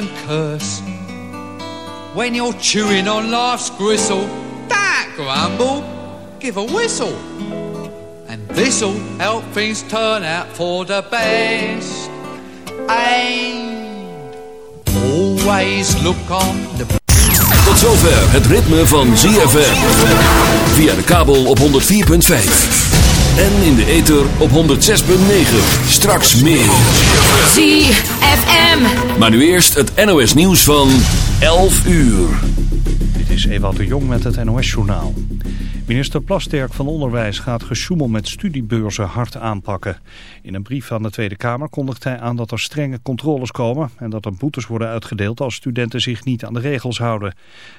and curse. When you're chewing on life's gristle, that grumble, give a whistle. And this'll help things turn out for the best. And always look on the Tot zover het ritme van ZFM. Via de kabel op 104.5. En in de ether op 106.9. Straks meer. ZFM. Maar nu eerst het NOS nieuws van 11 uur. Dit is Ewout de Jong met het NOS-journaal. Minister Plasterk van Onderwijs gaat gesjoemel met studiebeurzen hard aanpakken. In een brief aan de Tweede Kamer kondigt hij aan dat er strenge controles komen... en dat er boetes worden uitgedeeld als studenten zich niet aan de regels houden.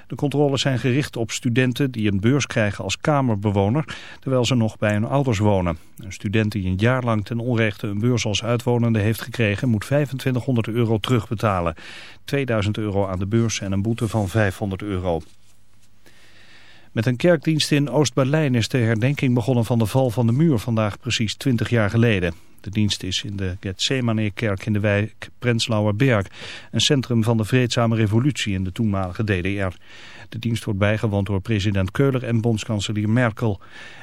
De controles zijn gericht op studenten die een beurs krijgen als kamerbewoner... terwijl ze nog bij hun ouders wonen. Een student die een jaar lang ten onrechte een beurs als uitwonende heeft gekregen... moet 2500 euro terugbetalen. 2000 euro aan de beurs en een boete van 500 euro. Met een kerkdienst in Oost-Berlijn is de herdenking begonnen van de val van de muur vandaag precies 20 jaar geleden. De dienst is in de Gethsemane-kerk in de wijk Prenzlauer Berg, een centrum van de vreedzame revolutie in de toenmalige DDR. De dienst wordt bijgewoond door president Keuler en bondskanselier Merkel.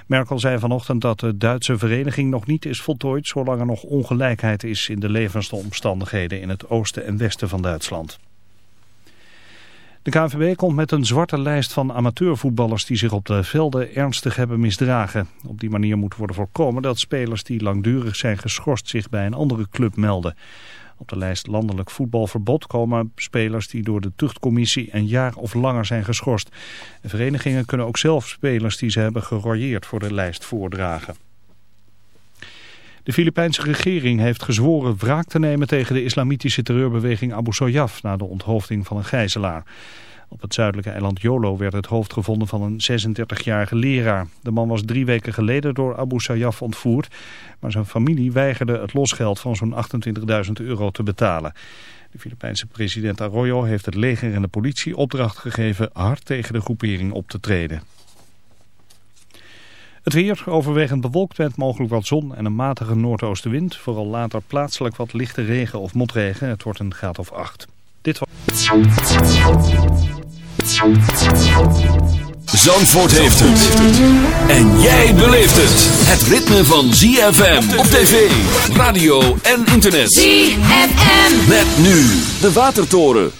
Merkel zei vanochtend dat de Duitse vereniging nog niet is voltooid zolang er nog ongelijkheid is in de levensomstandigheden in het oosten en westen van Duitsland. De KNVB komt met een zwarte lijst van amateurvoetballers die zich op de velden ernstig hebben misdragen. Op die manier moet worden voorkomen dat spelers die langdurig zijn geschorst zich bij een andere club melden. Op de lijst landelijk voetbalverbod komen spelers die door de tuchtcommissie een jaar of langer zijn geschorst. Verenigingen kunnen ook zelf spelers die ze hebben geroyeerd voor de lijst voordragen. De Filipijnse regering heeft gezworen wraak te nemen tegen de islamitische terreurbeweging Abu Sayyaf na de onthoofding van een gijzelaar. Op het zuidelijke eiland Jolo werd het hoofd gevonden van een 36-jarige leraar. De man was drie weken geleden door Abu Sayyaf ontvoerd, maar zijn familie weigerde het losgeld van zo'n 28.000 euro te betalen. De Filipijnse president Arroyo heeft het leger en de politie opdracht gegeven hard tegen de groepering op te treden. Het weer overwegend bewolkt met mogelijk wat zon en een matige noordoostenwind. Vooral later plaatselijk wat lichte regen of motregen. Het wordt een graad of acht. Dit was... Zandvoort heeft het. En jij beleeft het. Het ritme van ZFM op tv, radio en internet. ZFM. Met nu de Watertoren.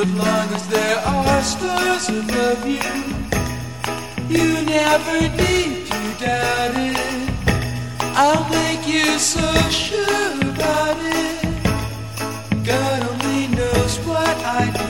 But long as there are stars above you, you never need to doubt it. I'll make you so sure about it. God only knows what I'd be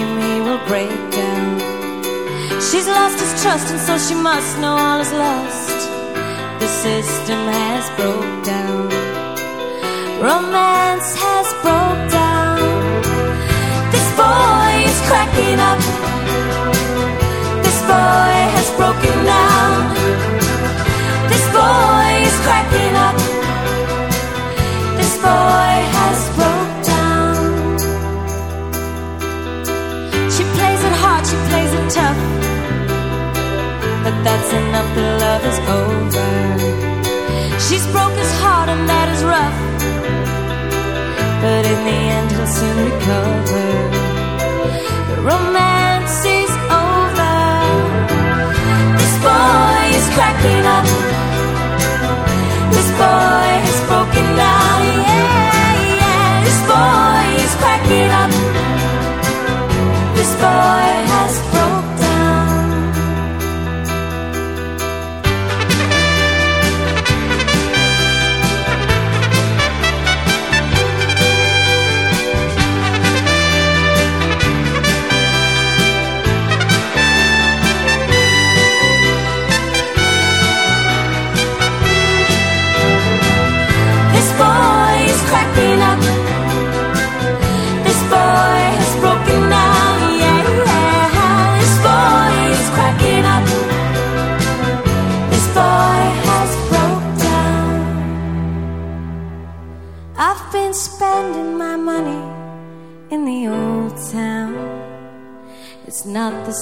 Amy will break down. She's lost his trust, and so she must know all is lost. The system has broke down. Romance has broke down. This boy is cracking up. This boy has broken down. This boy is cracking up. This boy tough, but that's enough. The love is over. She's broke his heart, and that is rough. But in the end, he'll soon recover. The romance is over. This boy is cracking up. This boy has broken down. Yeah, yeah. This boy is cracking up. This boy.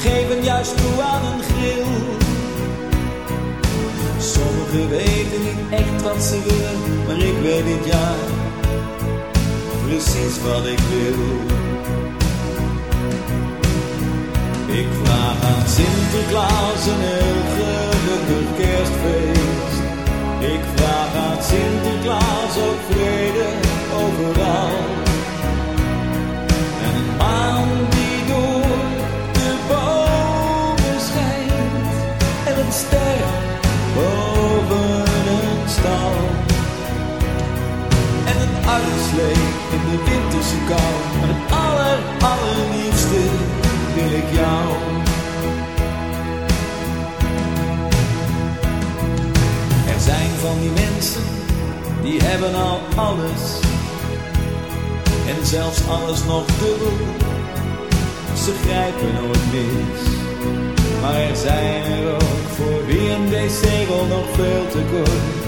geven juist toe aan een grill. Sommigen weten niet echt wat ze willen, maar ik weet dit jaar precies wat ik wil. Ik vraag aan Sinterklaas een heel gelukkig kerstfeest. Ik vraag aan Sinterklaas ook vrede overal. Een uitslee in de winterse kou. Maar het aller, allerliefste wil ik jou. Er zijn van die mensen, die hebben al alles. En zelfs alles nog dubbel. Ze grijpen nooit mis. Maar er zijn er ook voor wie een wc-rol nog veel te kort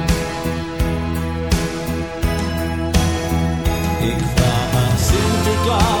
cloud.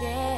yeah.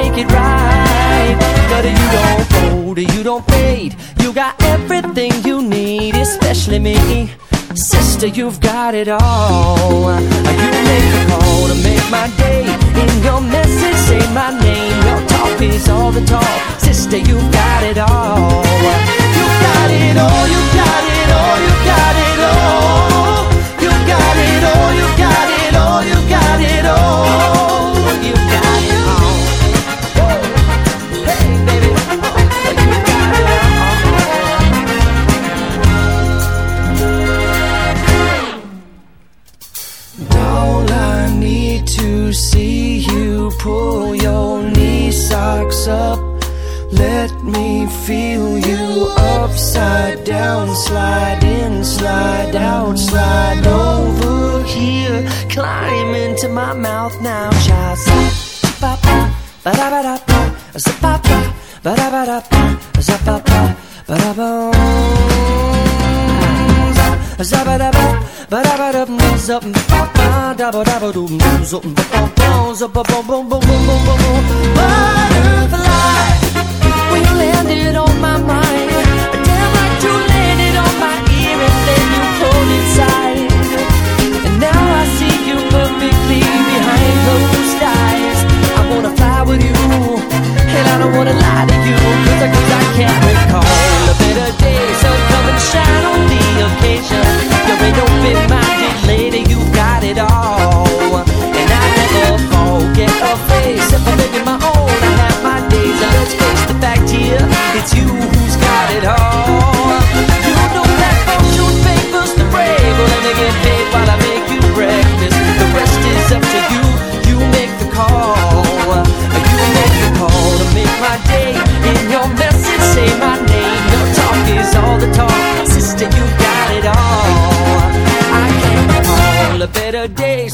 make it right. But you don't fold, you don't fade. You got everything you need, especially me. Sister, you've got it all. You make the call to make my day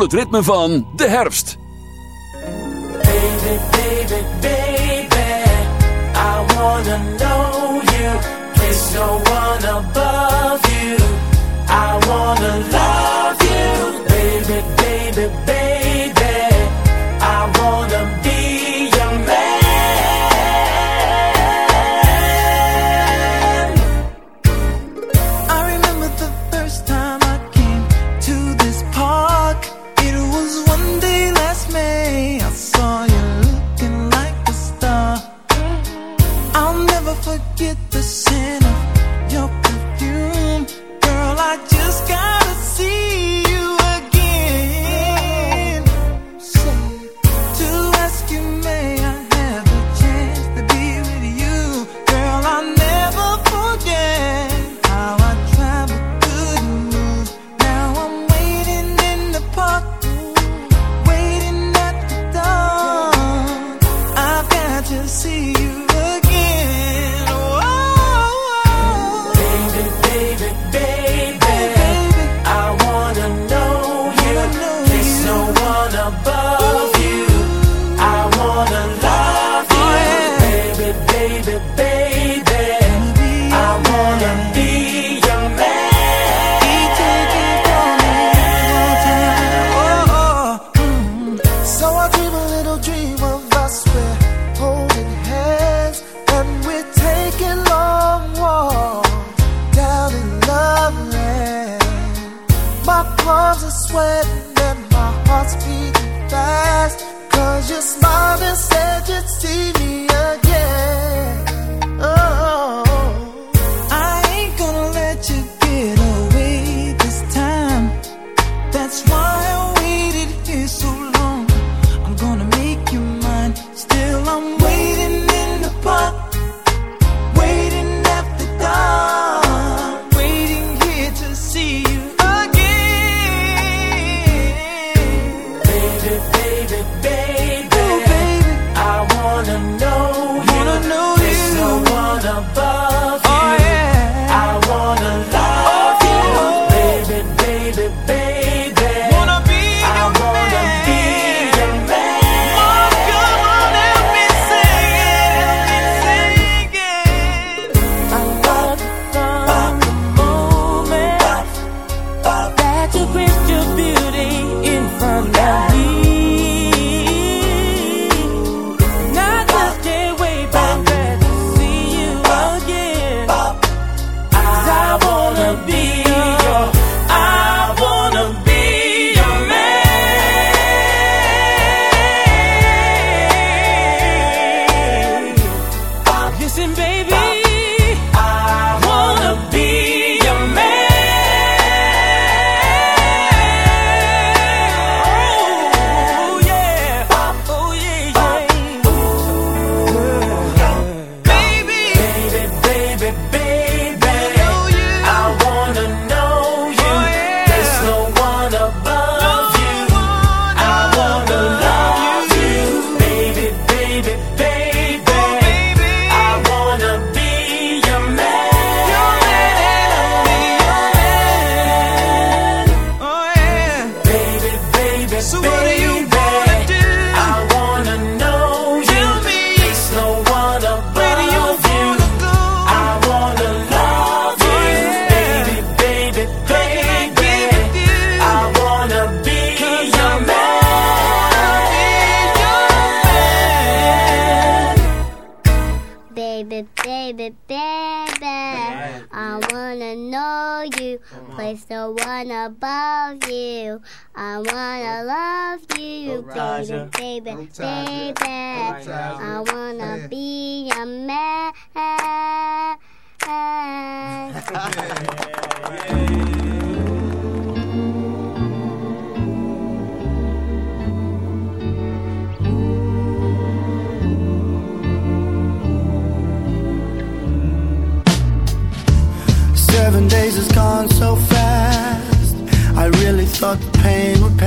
voel het ritme van de herfst. Baby, baby, baby, I wanna know you. There's no one above you. I wanna love seven days has gone so fast. I really thought the pain would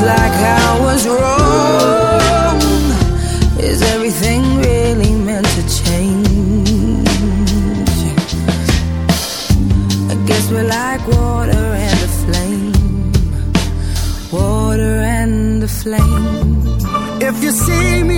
Like I was wrong. Is everything really meant to change? I guess we're like water and flame. Water and flame. If you see me